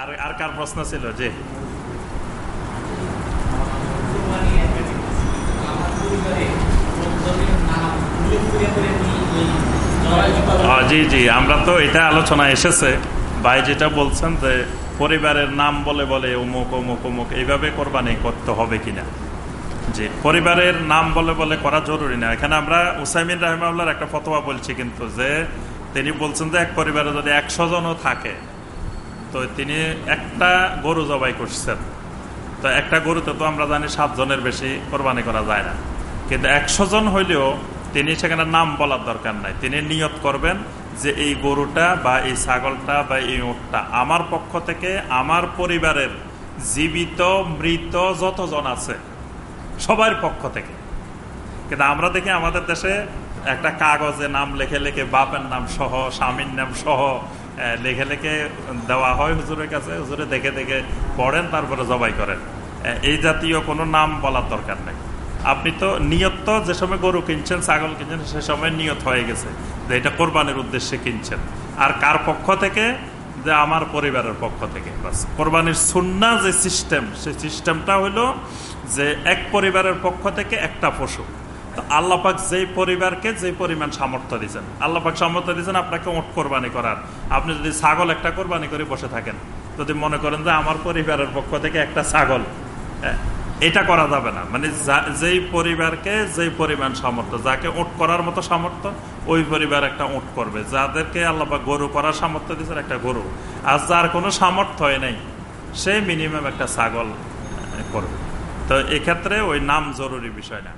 আর আর কার প্রশ্ন ছিল? যে জি জি, আমরা তো এটা আলোচনা এসেছে। ভাই যেটা বলছেন যে পরিবারের নাম বলে বলে অমুক অমুক অমুক, এইভাবে কোরবানি করতে হবে কিনা? জি, পরিবারের নাম বলে বলে করা জরুরি না। এখানে আমরা উসাইমিন রাহিমাউল্লার একটা ফতোয়া বলছি কিন্তু যে তিনি বলছেন যে এক পরিবারে যদি একশো জনও থাকে তো তিনি একটা গরু জবাই করছেন। তো একটা গরুতে তো আমরা জানি সাতজনের বেশি কোরবানি করা যায় না। কিন্তু একশো জন হইলেও তিনি সেখানে নাম বলার দরকার নাই। তিনি নিয়ত করবেন যে এই গরুটা বা এই ছাগলটা বা এই ওটটা আমার পক্ষ থেকে, আমার পরিবারের জীবিত, মৃত যতজন আছে, সবার পক্ষ থেকে। কিন্তু আমরা দেখি আমাদের দেশে একটা কাগজে নাম লেখে লেখে বাপের নাম সহ, স্বামীর নাম সহ লেখে লেখে দেওয়া হয় হুজুরের কাছে, হুজুরে দেখে দেখে পড়েন, তারপরে জবাই করেন। এই জাতীয় কোনো নাম বলার দরকার নেই। আপনি তো নিয়ত তো যে সময় গরু কিনছেন, ছাগল কিনছেন, সে সময় নিয়ত হয়ে গেছে যে এটা কোরবানির উদ্দেশ্যে কিনছেন। আর কার পক্ষ থেকে? যে আমার পরিবারের পক্ষ থেকে। বাস, কোরবানির সুন্না যে সিস্টেম সেই সিস্টেমটা হলো যে এক পরিবারের পক্ষ থেকে একটা পশু। আল্লাপাক যেই পরিবারকে যে পরিমাণ সামর্থ্য দিয়েছেন আল্লাপাক সামর্থ্য দিয়েছেন আপনাকে ওট কোরবানি করার। আপনি যদি ছাগল একটা কোরবানি করে বসে থাকেন, যদি মনে করেন যে আমার পরিবারের পক্ষ থেকে একটা ছাগল এটা করা যাবে না। মানে যেই পরিবারকে যেই পরিমাণ সামর্থ্য, যাকে ওট করার মতো সামর্থ্য, ওই পরিবার একটা ওট করবে। যাদেরকে আল্লাহ গরু করার সামর্থ্য দিচ্ছেন একটা গরু। আর যার কোনো সামর্থ্য হয় নাই, সে মিনিমাম একটা ছাগল করবে। তো এক্ষেত্রে ওই নাম জরুরি বিষয় না।